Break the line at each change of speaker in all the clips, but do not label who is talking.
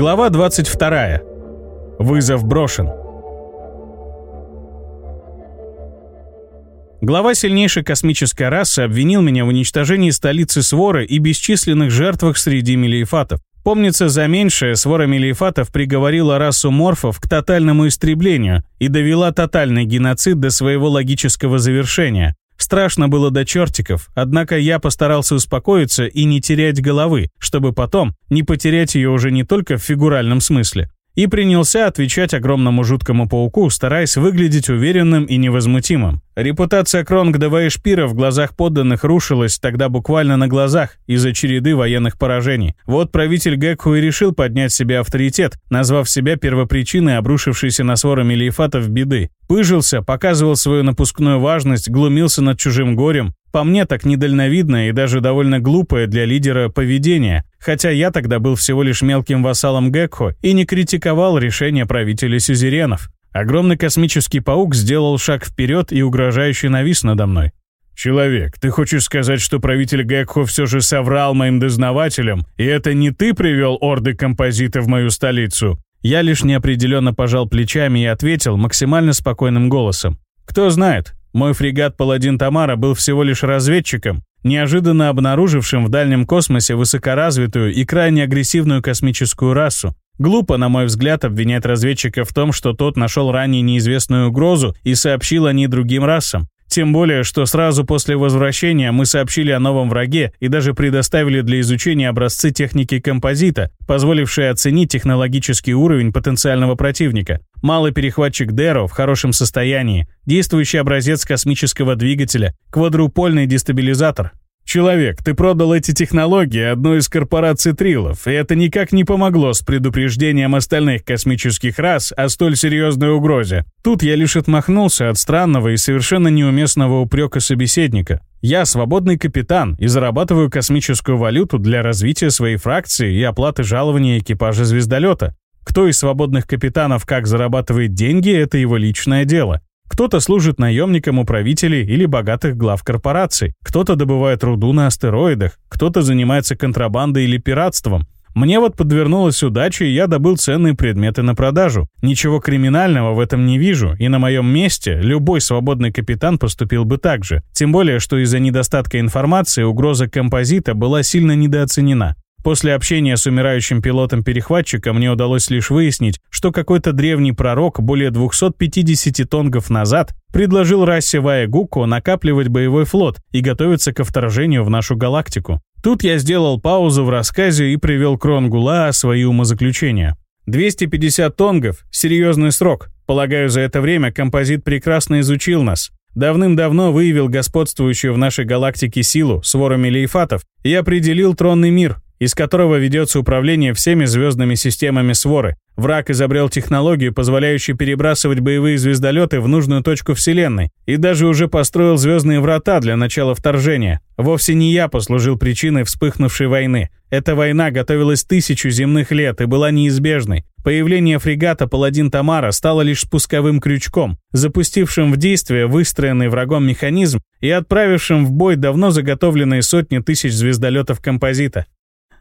Глава 22. Вызов брошен. Глава сильнейшей космической расы обвинил меня в уничтожении столицы Своры и бесчисленных жертвах среди мелиефатов. Помнится, за меньшее свора мелиефатов приговорила расу морфов к тотальному истреблению и довела тотальный геноцид до своего логического завершения. Страшно было до чертиков, однако я постарался успокоиться и не терять головы, чтобы потом не потерять ее уже не только в фигуральном смысле. И принялся отвечать огромному жуткому пауку, стараясь выглядеть уверенным и невозмутимым. Репутация Кронгдова и Шпира в глазах подданных рушилась тогда буквально на глазах из-за череды военных поражений. Вот правитель Гекху и решил поднять себе авторитет, назвав себя первопричиной обрушившейся на своры Мелиефатов беды. Пыжился, показывал свою напускную важность, глумился над чужим горем. По мне так недальновидное и даже довольно глупое для лидера поведение, хотя я тогда был всего лишь мелким вассалом Гекхо и не критиковал решение правителя Сюзеренов. Огромный космический паук сделал шаг вперед и угрожающе навис надо мной. «Человек, ты хочешь сказать, что правитель Гекхо все же соврал моим дознавателям, и это не ты привел орды композита в мою столицу?» Я лишь неопределенно пожал плечами и ответил максимально спокойным голосом. «Кто знает, мой фрегат «Паладин Тамара» был всего лишь разведчиком, неожиданно обнаружившим в дальнем космосе высокоразвитую и крайне агрессивную космическую расу, Глупо, на мой взгляд, обвинять разведчика в том, что тот нашел ранее неизвестную угрозу и сообщил о ней другим расам. Тем более, что сразу после возвращения мы сообщили о новом враге и даже предоставили для изучения образцы техники композита, позволившие оценить технологический уровень потенциального противника. Малый перехватчик Деро в хорошем состоянии, действующий образец космического двигателя, квадрупольный дестабилизатор, «Человек, ты продал эти технологии одной из корпораций Трилов, и это никак не помогло с предупреждением остальных космических рас о столь серьезной угрозе. Тут я лишь отмахнулся от странного и совершенно неуместного упрека собеседника. Я свободный капитан и зарабатываю космическую валюту для развития своей фракции и оплаты жалования экипажа звездолета. Кто из свободных капитанов как зарабатывает деньги, это его личное дело. Кто-то служит наемником у правителей или богатых глав корпораций, кто-то добывает руду на астероидах, кто-то занимается контрабандой или пиратством. Мне вот подвернулась удача, и я добыл ценные предметы на продажу. Ничего криминального в этом не вижу, и на моем месте любой свободный капитан поступил бы так же. Тем более, что из-за недостатка информации угроза композита была сильно недооценена. После общения с умирающим пилотом-перехватчика мне удалось лишь выяснить, что какой-то древний пророк более 250 тонгов назад предложил расе Ваегуко накапливать боевой флот и готовиться ко вторжению в нашу галактику. Тут я сделал паузу в рассказе и привел Кронгула свои умозаключения. 250 тонгов – серьезный срок. Полагаю, за это время композит прекрасно изучил нас. Давным-давно выявил господствующую в нашей галактике силу, свору мелиефатов, и определил тронный мир, из которого ведется управление всеми звездными системами своры. Враг изобрел технологию, позволяющую перебрасывать боевые звездолеты в нужную точку Вселенной, и даже уже построил звездные врата для начала вторжения. Вовсе не я послужил причиной вспыхнувшей войны. Эта война готовилась тысячу земных лет и была неизбежной. Появление фрегата «Паладин Тамара» стало лишь спусковым крючком, запустившим в действие выстроенный врагом механизм и отправившим в бой давно заготовленные сотни тысяч звездолетов композита.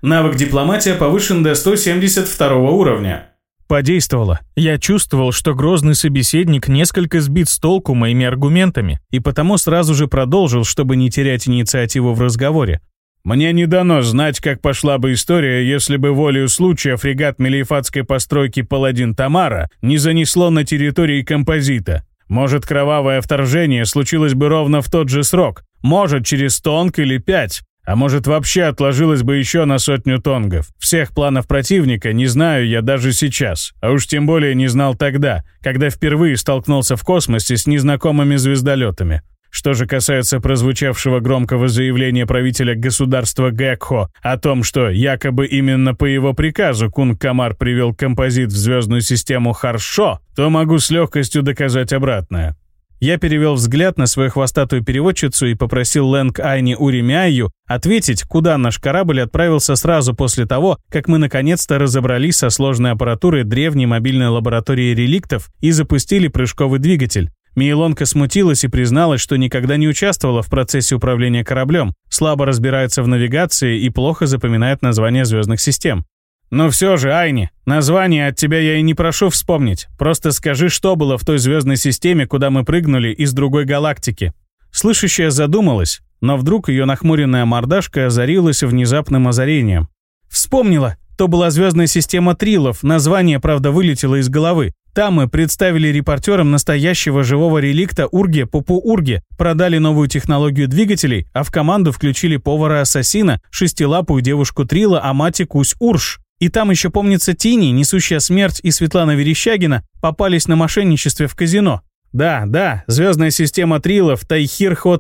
Навык дипломатия повышен до 172 уровня. Подействовало. Я чувствовал, что грозный собеседник несколько сбит с толку моими аргументами, и потому сразу же продолжил, чтобы не терять инициативу в разговоре. «Мне не дано знать, как пошла бы история, если бы волею случая фрегат мелиефатской постройки «Паладин Тамара» не занесло на территории композита. Может, кровавое вторжение случилось бы ровно в тот же срок, может, через тонк или пять, а может, вообще отложилось бы еще на сотню тонгов. Всех планов противника не знаю я даже сейчас, а уж тем более не знал тогда, когда впервые столкнулся в космосе с незнакомыми звездолетами. Что же касается прозвучавшего громкого заявления правителя государства Гекхо о том, что якобы именно по его приказу Кунг Камар привел композит в звездную систему Харшо, то могу с легкостью доказать обратное. Я перевел взгляд на свою хвостатую переводчицу и попросил Лэнг Айни Уремяю ответить, куда наш корабль отправился сразу после того, как мы наконец-то разобрались со сложной аппаратурой древней мобильной лаборатории реликтов и запустили прыжковый двигатель. Мейлонка смутилась и призналась, что никогда не участвовала в процессе управления кораблем, слабо разбирается в навигации и плохо запоминает названия звездных систем. Но все же, Айни, название от тебя я и не прошу вспомнить. Просто скажи, что было в той звездной системе, куда мы прыгнули из другой галактики. Слышащая задумалась, но вдруг ее нахмуренная мордашка озарилась внезапным озарением. Вспомнила! То была звездная система Трилов, название, правда, вылетело из головы. Там мы представили репортерам настоящего живого реликта Урге Пупу Урге, продали новую технологию двигателей, а в команду включили повара-ассасина, шестилапую девушку Трила Амати Кусь Урш. И там еще, помнится, Тини, несущая смерть и Светлана Верещагина попались на мошенничестве в казино. Да, да, звездная система Трилов Тайхир Хо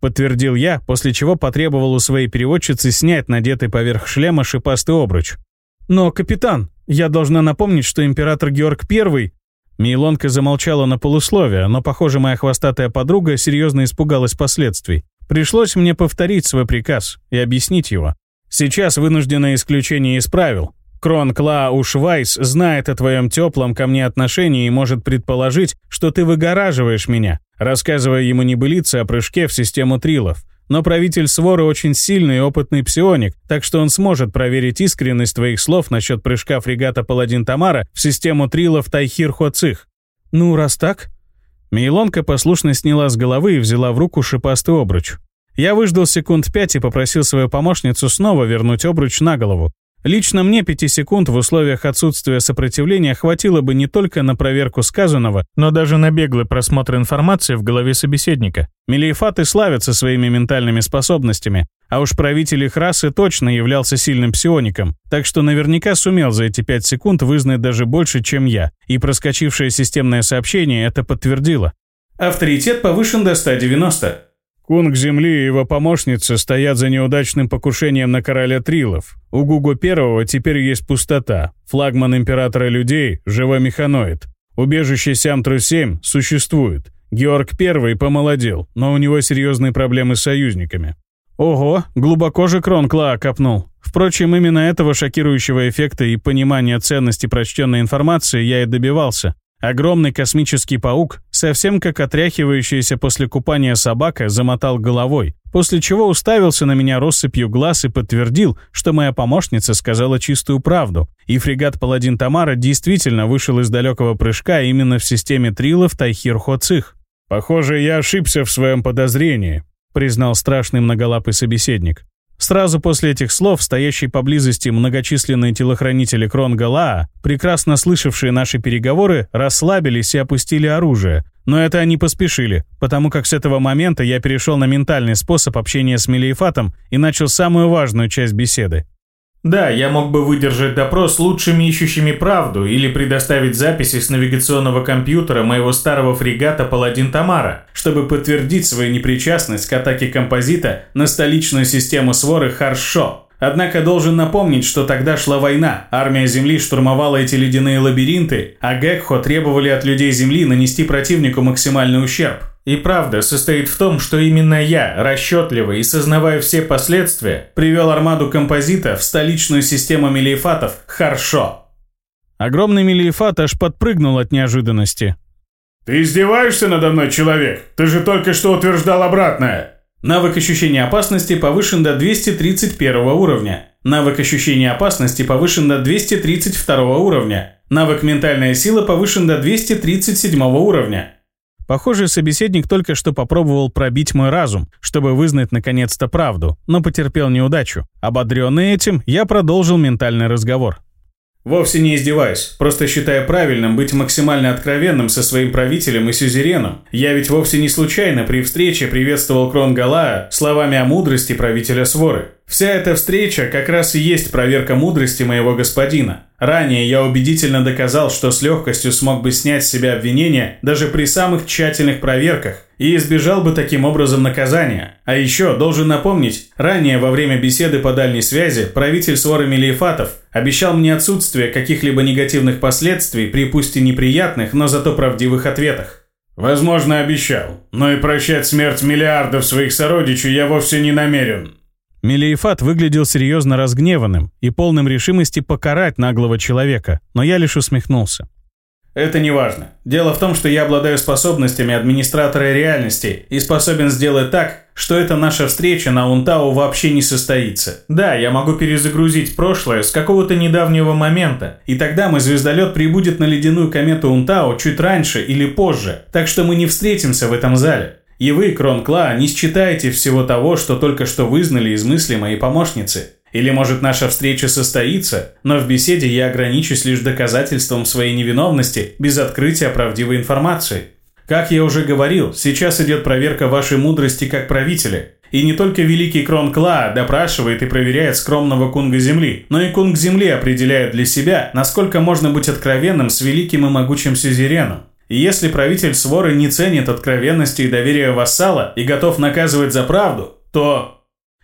подтвердил я, после чего потребовал у своей переводчицы снять надетый поверх шлема шипастый обруч. «Но, капитан, я должна напомнить, что император Георг I...» Мейлонка замолчала на полусловие, но, похоже, моя хвостатая подруга серьезно испугалась последствий. Пришлось мне повторить свой приказ и объяснить его. Сейчас вынужденное исключение из правил. Крон Клауш Вайс знает о твоем теплом ко мне отношении и может предположить, что ты выгораживаешь меня, рассказывая ему небылицы о прыжке в систему трилов. Но правитель Своры очень сильный и опытный псионик, так что он сможет проверить искренность твоих слов насчет прыжка фрегата Паладин Тамара в систему трилов Тайхир Хоцих. Ну, раз так... Мейлонка послушно сняла с головы и взяла в руку шипастый обруч. Я выждал секунд пять и попросил свою помощницу снова вернуть обруч на голову. Лично мне пяти секунд в условиях отсутствия сопротивления хватило бы не только на проверку сказанного, но даже на беглый просмотр информации в голове собеседника. Мелиефаты славятся своими ментальными способностями, а уж правитель их расы точно являлся сильным псиоником, так что наверняка сумел за эти пять секунд вызнать даже больше, чем я, и проскочившее системное сообщение это подтвердило. Авторитет повышен до 190. Кунг Земли и его помощница стоят за неудачным покушением на короля Трилов. У Гугу Первого теперь есть пустота. Флагман Императора Людей – живой механоид. Убежище Сямтру-7 существует. Георг Первый помолодел, но у него серьезные проблемы с союзниками. Ого, глубоко же Кронкла копнул. Впрочем, именно этого шокирующего эффекта и понимания ценности прочтенной информации я и добивался. Огромный космический паук, совсем как отряхивающаяся после купания собака, замотал головой, после чего уставился на меня россыпью глаз и подтвердил, что моя помощница сказала чистую правду, и фрегат «Паладин Тамара» действительно вышел из далекого прыжка именно в системе трилов Тайхир Хоцих. «Похоже, я ошибся в своем подозрении», признал страшный многолапый собеседник. Сразу после этих слов стоящие поблизости многочисленные телохранители Кронгалаа, прекрасно слышавшие наши переговоры, расслабились и опустили оружие. Но это они поспешили, потому как с этого момента я перешел на ментальный способ общения с Мелиефатом и начал самую важную часть беседы. Да, я мог бы выдержать допрос лучшими ищущими правду или предоставить записи с навигационного компьютера моего старого фрегата «Паладин Тамара», чтобы подтвердить свою непричастность к атаке композита на столичную систему своры Харшо. Однако должен напомнить, что тогда шла война, армия Земли штурмовала эти ледяные лабиринты, а Гекхо требовали от людей Земли нанести противнику максимальный ущерб. И правда состоит в том, что именно я, расчетливый и сознавая все последствия, привел армаду композита в столичную систему мелиефатов Харшо. Огромный мелиефат аж подпрыгнул от неожиданности.
«Ты издеваешься надо мной, человек? Ты же только что утверждал обратное!»
Навык ощущения опасности повышен до 231 уровня. Навык ощущения опасности повышен до 232 уровня. Навык ментальная сила повышен до 237 уровня. Похоже, собеседник только что попробовал пробить мой разум, чтобы вызнать наконец-то правду, но потерпел неудачу. Ободренный этим, я продолжил ментальный разговор. Вовсе не издеваюсь, просто считаю правильным быть максимально откровенным со своим правителем и сюзереном. Я ведь вовсе не случайно при встрече приветствовал Крон Галаа словами о мудрости правителя Своры. Вся эта встреча как раз и есть проверка мудрости моего господина. Ранее я убедительно доказал, что с легкостью смог бы снять с себя обвинения даже при самых тщательных проверках и избежал бы таким образом наказания. А еще должен напомнить, ранее во время беседы по дальней связи правитель Своры Мелиефатов обещал мне отсутствие каких-либо негативных последствий при пусть и неприятных, но зато правдивых ответах.
Возможно, обещал, но и прощать смерть миллиардов своих сородичей я вовсе не намерен.
Мелиефат выглядел серьезно разгневанным и полным решимости покарать наглого человека, но я лишь усмехнулся. Это не важно. Дело в том, что я обладаю способностями администратора реальности и способен сделать так, что эта наша встреча на Унтау вообще не состоится. Да, я могу перезагрузить прошлое с какого-то недавнего момента, и тогда мой звездолет прибудет на ледяную комету Унтау чуть раньше или позже, так что мы не встретимся в этом зале. И вы, Кронкла, не считаете всего того, что только что вызнали из мысли моей помощницы. Или, может, наша встреча состоится, но в беседе я ограничусь лишь доказательством своей невиновности без открытия правдивой информации. Как я уже говорил, сейчас идет проверка вашей мудрости как правителя. И не только великий Крон Кла допрашивает и проверяет скромного кунга Земли, но и кунг Земли определяет для себя, насколько можно быть откровенным с великим и могучим Сюзереном. И если правитель Своры не ценит откровенности и доверия вассала и готов наказывать за правду, то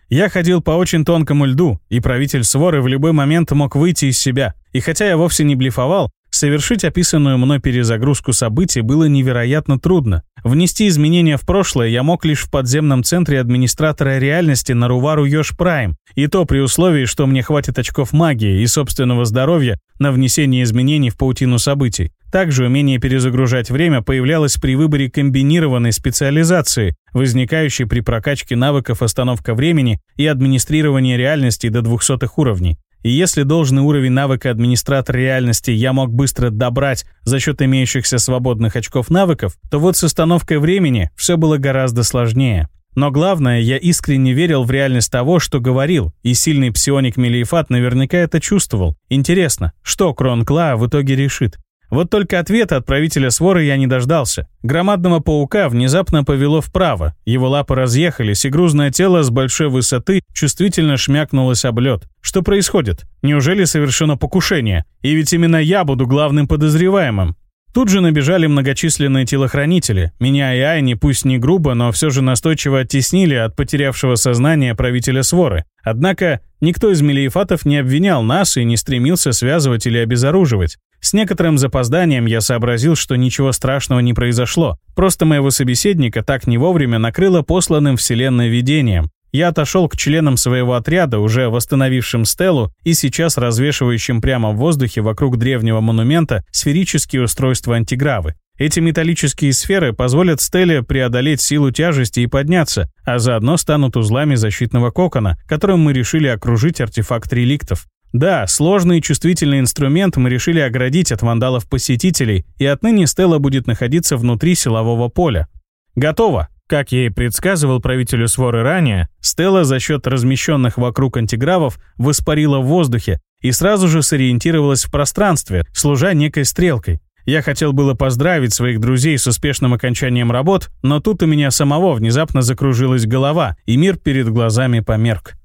я ходил по очень тонкому льду, и правитель Своры в любой момент мог выйти из себя. И хотя я вовсе не блефовал, совершить описанную мной перезагрузку событий было невероятно трудно. Внести изменения в прошлое я мог лишь в подземном центре администратора реальности на Рувару Йош Прайм, и то при условии, что мне хватит очков магии и собственного здоровья на внесение изменений в паутину событий. Также умение перезагружать время появлялось при выборе комбинированной специализации, возникающей при прокачке навыков остановка времени и администрирования реальности до 200 уровней. И если должный уровень навыка администратор реальности я мог быстро добрать за счет имеющихся свободных очков навыков, то вот с остановкой времени все было гораздо сложнее. Но главное, я искренне верил в реальность того, что говорил, и сильный псионик Мелиефат наверняка это чувствовал. Интересно, что Крон Кла в итоге решит? Вот только ответа от правителя своры я не дождался. Громадного паука внезапно повело вправо, его лапы разъехались, и грузное тело с большой высоты чувствительно шмякнулось об лед. Что происходит? Неужели совершено покушение? И ведь именно я буду главным подозреваемым. Тут же набежали многочисленные телохранители. Меня и Айни, пусть не грубо, но все же настойчиво оттеснили от потерявшего сознание правителя своры. Однако никто из мелиефатов не обвинял нас и не стремился связывать или обезоруживать. С некоторым запозданием я сообразил, что ничего страшного не произошло. Просто моего собеседника так не вовремя накрыло посланным вселенной видением. Я отошел к членам своего отряда, уже восстановившим стелу и сейчас развешивающим прямо в воздухе вокруг древнего монумента сферические устройства антигравы. Эти металлические сферы позволят Стелле преодолеть силу тяжести и подняться, а заодно станут узлами защитного кокона, которым мы решили окружить артефакт реликтов. Да, сложный и чувствительный инструмент мы решили оградить от вандалов-посетителей, и отныне Стелла будет находиться внутри силового поля. Готово! Как я и предсказывал правителю Своры ранее, Стелла за счет размещенных вокруг антигравов воспарила в воздухе и сразу же сориентировалась в пространстве, служа некой стрелкой. Я хотел было поздравить своих друзей с успешным окончанием работ, но тут у меня самого внезапно закружилась голова, и мир перед глазами померк.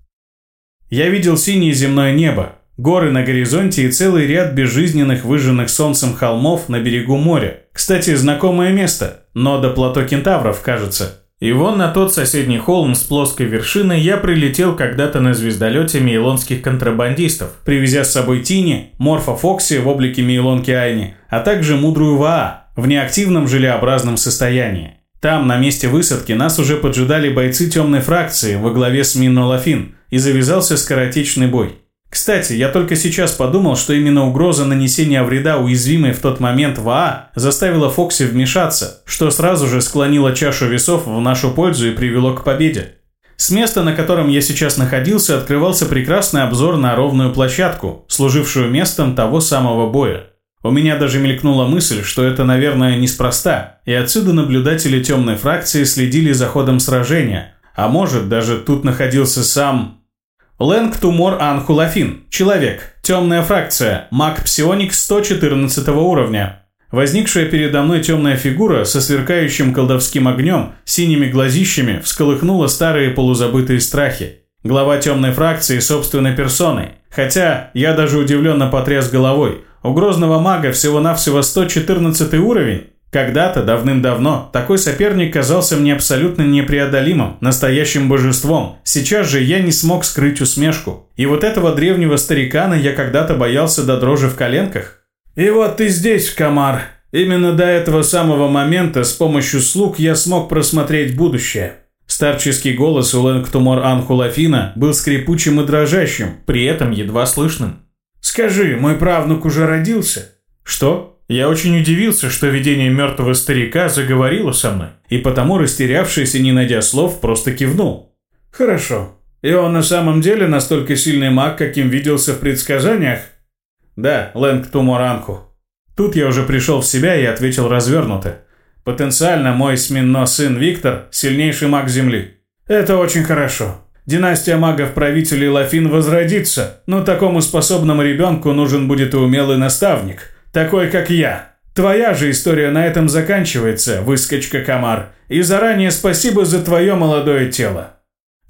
Я видел синее земное небо, горы на горизонте и целый ряд безжизненных выжженных солнцем холмов на берегу моря. Кстати, знакомое место, но до плато кентавров, кажется. И вон на тот соседний холм с плоской вершиной я прилетел когда-то на звездолете мейлонских контрабандистов, привезя с собой Тини, Морфа Фокси в облике мейлонки Айни, а также мудрую Ваа в неактивном желеобразном состоянии. Там, на месте высадки, нас уже поджидали бойцы темной фракции во главе с Минно Лафин, и завязался скоротечный бой. Кстати, я только сейчас подумал, что именно угроза нанесения вреда уязвимой в тот момент ВАА заставила Фокси вмешаться, что сразу же склонило чашу весов в нашу пользу и привело к победе. С места, на котором я сейчас находился, открывался прекрасный обзор на ровную площадку, служившую местом того самого боя. У меня даже мелькнула мысль, что это, наверное, неспроста, и отсюда наблюдатели темной фракции следили за ходом сражения, а может, даже тут находился сам... Лэнг Тумор Анхулафин. Человек. Темная фракция. Маг-псионик 114 уровня. Возникшая передо мной темная фигура со сверкающим колдовским огнем, синими глазищами, всколыхнула старые полузабытые страхи. Глава темной фракции собственной персоной. Хотя я даже удивленно потряс головой – у грозного мага всего-навсего 114 уровень. Когда-то, давным-давно, такой соперник казался мне абсолютно непреодолимым, настоящим божеством. Сейчас же я не смог скрыть усмешку. И вот этого древнего старикана я когда-то боялся до дрожи в коленках. И вот ты здесь, Камар. Именно до этого самого момента с помощью слуг я смог просмотреть будущее. Старческий голос у Лэнгтумор Анхулафина был скрипучим и дрожащим, при этом едва слышным. «Скажи, мой правнук уже родился?» «Что?» Я очень удивился, что видение мертвого старика заговорило со мной, и потому, растерявшись и не найдя слов, просто кивнул. «Хорошо. И он на самом деле настолько сильный маг, каким виделся в предсказаниях?» «Да, Лэнг Туморанку». Тут я уже пришел в себя и ответил развернуто. «Потенциально мой сминно сын Виктор – сильнейший маг Земли. Это очень хорошо. Династия магов-правителей Лафин возродится, но такому способному ребенку нужен будет и умелый наставник, такой как я. Твоя же история на этом заканчивается, выскочка Камар, и заранее спасибо за твое молодое тело.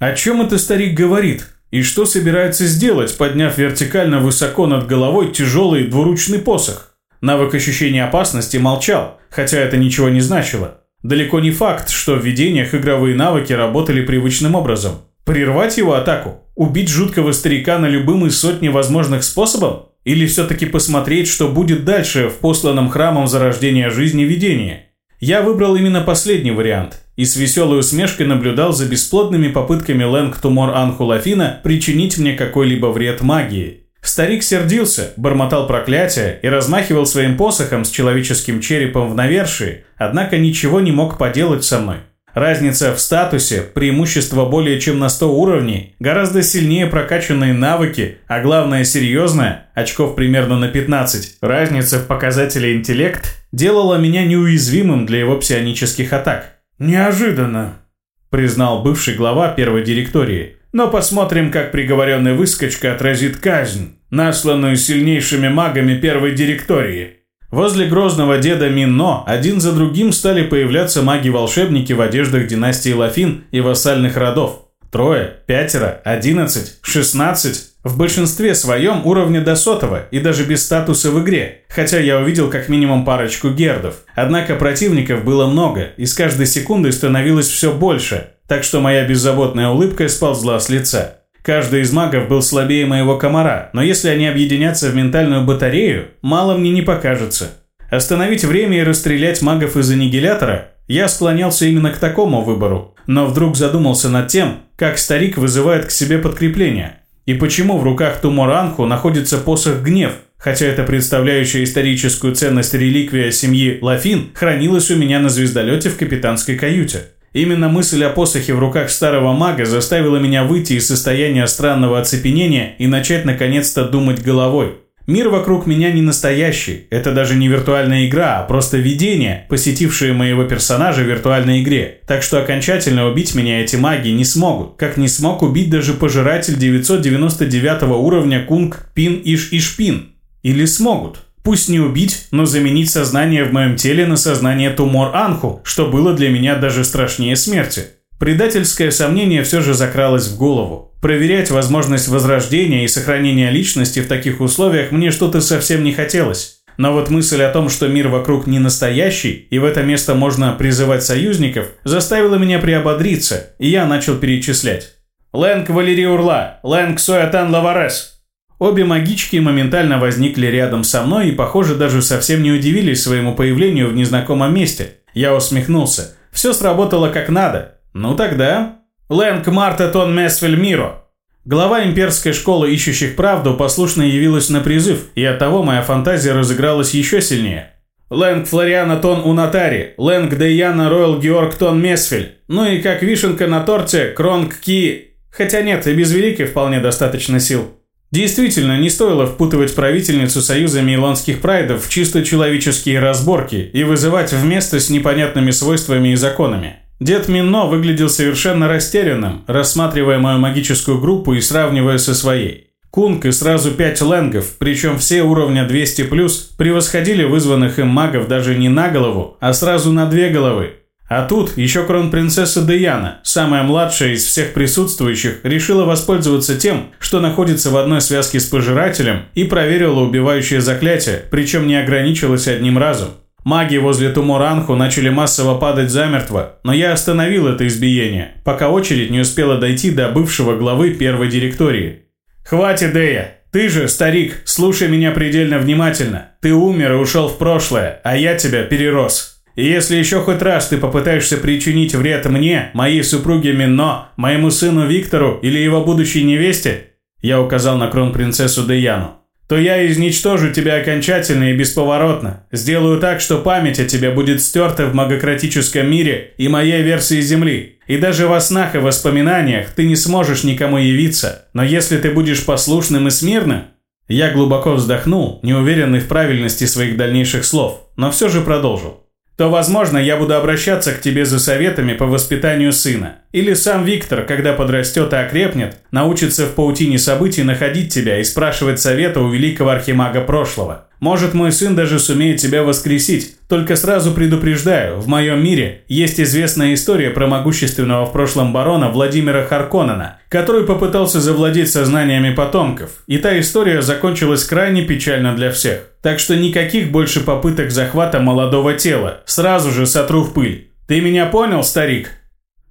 О чем это старик говорит? И что собирается сделать, подняв вертикально высоко над головой тяжелый двуручный посох? Навык ощущения опасности молчал, хотя это ничего не значило. Далеко не факт, что в видениях игровые навыки работали привычным образом. Прервать его атаку? Убить жуткого старика на любым из сотни возможных способов? Или все-таки посмотреть, что будет дальше в посланном храмом зарождения жизни видении? Я выбрал именно последний вариант и с веселой усмешкой наблюдал за бесплодными попытками Лэнг Тумор Анхулафина причинить мне какой-либо вред магии. Старик сердился, бормотал проклятия и размахивал своим посохом с человеческим черепом в навершии, однако ничего не мог поделать со мной. Разница в статусе, преимущество более чем на 100 уровней, гораздо сильнее прокачанные навыки, а главное серьезное, очков примерно на 15, разница в показателе интеллект делала меня неуязвимым для его псионических атак. «Неожиданно», – признал бывший глава первой директории. «Но посмотрим, как приговоренный выскочка отразит казнь, насланную сильнейшими магами первой директории». Возле грозного деда Минно один за другим стали появляться маги-волшебники в одеждах династии Лафин и вассальных родов. Трое, пятеро, одиннадцать, шестнадцать. В большинстве своем уровня до сотого и даже без статуса в игре, хотя я увидел как минимум парочку гердов. Однако противников было много, и с каждой секундой становилось все больше, так что моя беззаботная улыбка сползла с лица. Каждый из магов был слабее моего комара, но если они объединятся в ментальную батарею, мало мне не покажется. Остановить время и расстрелять магов из аннигилятора я склонялся именно к такому выбору, но вдруг задумался над тем, как старик вызывает к себе подкрепление. И почему в руках Туморанху находится посох гнев, хотя это представляющая историческую ценность реликвия семьи Лафин хранилась у меня на звездолете в капитанской каюте. Именно мысль о посохе в руках старого мага заставила меня выйти из состояния странного оцепенения и начать наконец-то думать головой. Мир вокруг меня не настоящий, это даже не виртуальная игра, а просто видение, посетившее моего персонажа в виртуальной игре. Так что окончательно убить меня эти маги не смогут, как не смог убить даже пожиратель 999 уровня Кунг Пин Иш Ишпин. Или смогут? Пусть не убить, но заменить сознание в моем теле на сознание Тумор Анху, что было для меня даже страшнее смерти. Предательское сомнение все же закралось в голову. Проверять возможность возрождения и сохранения личности в таких условиях мне что-то совсем не хотелось. Но вот мысль о том, что мир вокруг не настоящий, и в это место можно призывать союзников, заставила меня приободриться, и я начал перечислять. Лэнг Валерий Урла, Лэнг Соятан Лаварес, Обе магички моментально возникли рядом со мной и, похоже, даже совсем не удивились своему появлению в незнакомом месте. Я усмехнулся. Все сработало как надо. Ну тогда... Лэнг Марта Тон Месфель Миро. Глава имперской школы ищущих правду послушно явилась на призыв, и оттого моя фантазия разыгралась еще сильнее. Лэнг Флориана Тон Унатари, Лэнг Дейяна Ройл Георг Тон Месфель. Ну и как вишенка на торте, Кронг Ки... Хотя нет, и без Великой вполне достаточно сил. Действительно, не стоило впутывать правительницу Союза Мейлонских Прайдов в чисто человеческие разборки и вызывать в место с непонятными свойствами и законами. Дед Минно выглядел совершенно растерянным, рассматривая мою магическую группу и сравнивая со своей. Кунг и сразу пять ленгов, причем все уровня 200+, превосходили вызванных им магов даже не на голову, а сразу на две головы, а тут еще кронпринцесса Деяна, самая младшая из всех присутствующих, решила воспользоваться тем, что находится в одной связке с пожирателем, и проверила убивающее заклятие, причем не ограничилась одним разом. Маги возле Тумуранху начали массово падать замертво, но я остановил это избиение, пока очередь не успела дойти до бывшего главы первой директории. «Хватит, Дея! Ты же, старик, слушай меня предельно внимательно. Ты умер и ушел в прошлое, а я тебя перерос». И если еще хоть раз ты попытаешься причинить вред мне, моей супруге Минно, моему сыну Виктору или его будущей невесте, я указал на кронпринцессу Деяну,
то я изничтожу тебя окончательно и бесповоротно. Сделаю так, что память о тебе будет стерта в магократическом мире и моей версии Земли. И даже во снах и воспоминаниях ты не сможешь никому явиться. Но если ты будешь послушным и смирным... Я глубоко вздохнул, неуверенный в правильности своих дальнейших слов, но все же продолжил то, возможно, я буду обращаться к тебе за советами по воспитанию сына. Или сам Виктор, когда подрастет и окрепнет, научится в паутине событий находить тебя и спрашивать совета у великого архимага прошлого. Может, мой сын даже сумеет тебя воскресить. Только сразу предупреждаю, в моем мире есть известная история про могущественного в прошлом барона Владимира Харконнена, который попытался завладеть сознаниями потомков, и та история закончилась крайне печально для всех. Так что никаких больше попыток захвата молодого тела, сразу же сотру в пыль. Ты меня понял, старик?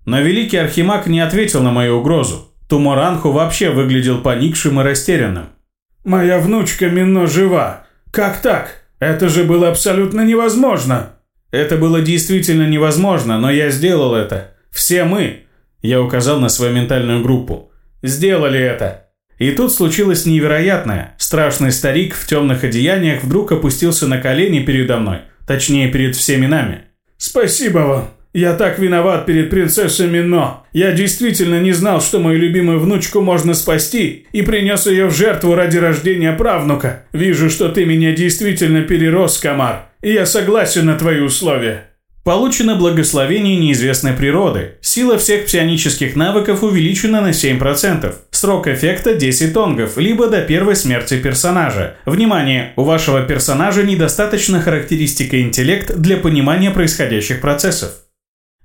Но великий архимаг не ответил на мою угрозу. Туморанху вообще выглядел поникшим и растерянным. «Моя внучка Мино жива. Как так? Это же было абсолютно невозможно. Это было действительно невозможно, но я сделал это. Все мы, я указал на свою ментальную группу, сделали это. И тут случилось невероятное. Страшный старик в темных одеяниях вдруг опустился на колени передо мной, точнее перед всеми нами. «Спасибо вам. Я так виноват перед принцессой Мино. Я действительно не знал, что мою любимую внучку можно спасти, и принес ее в жертву ради рождения правнука. Вижу, что ты меня действительно перерос, Камар, и я согласен на твои условия». Получено благословение неизвестной природы. Сила всех псионических навыков увеличена на 7%. Срок эффекта 10 тонгов, либо до первой смерти персонажа. Внимание! У вашего персонажа недостаточно характеристика интеллект для понимания происходящих процессов.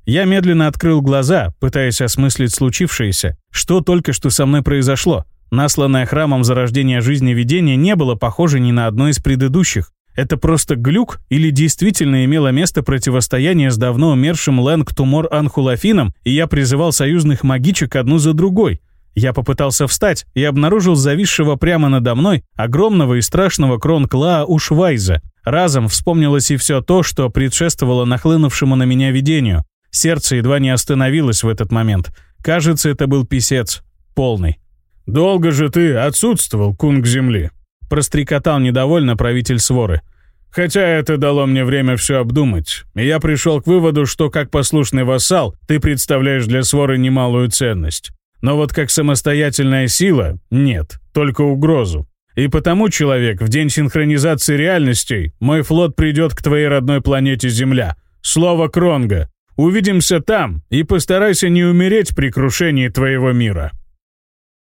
Я медленно открыл глаза, пытаясь осмыслить случившееся, что только что со мной произошло. Насланное храмом зарождения жизни видение не было похоже ни на одно из предыдущих. Это просто глюк или действительно имело место противостояние с давно умершим Лэнг Тумор Анхулафином, и я призывал союзных магичек одну за другой? Я попытался встать и обнаружил зависшего прямо надо мной огромного и страшного кронклаа Ушвайза. Разом вспомнилось и все то, что предшествовало нахлынувшему на меня видению. Сердце едва не остановилось в этот момент. Кажется, это был писец. Полный.
«Долго же ты отсутствовал, кунг земли», — прострекотал недовольно правитель своры. «Хотя это дало мне время все обдумать, и я пришел к выводу, что как послушный вассал ты представляешь для своры немалую ценность. Но вот как самостоятельная сила — нет, только угрозу. И потому, человек, в день синхронизации реальностей мой флот придет к твоей родной планете Земля. Слово Кронга. Увидимся там и постарайся не умереть при крушении твоего мира».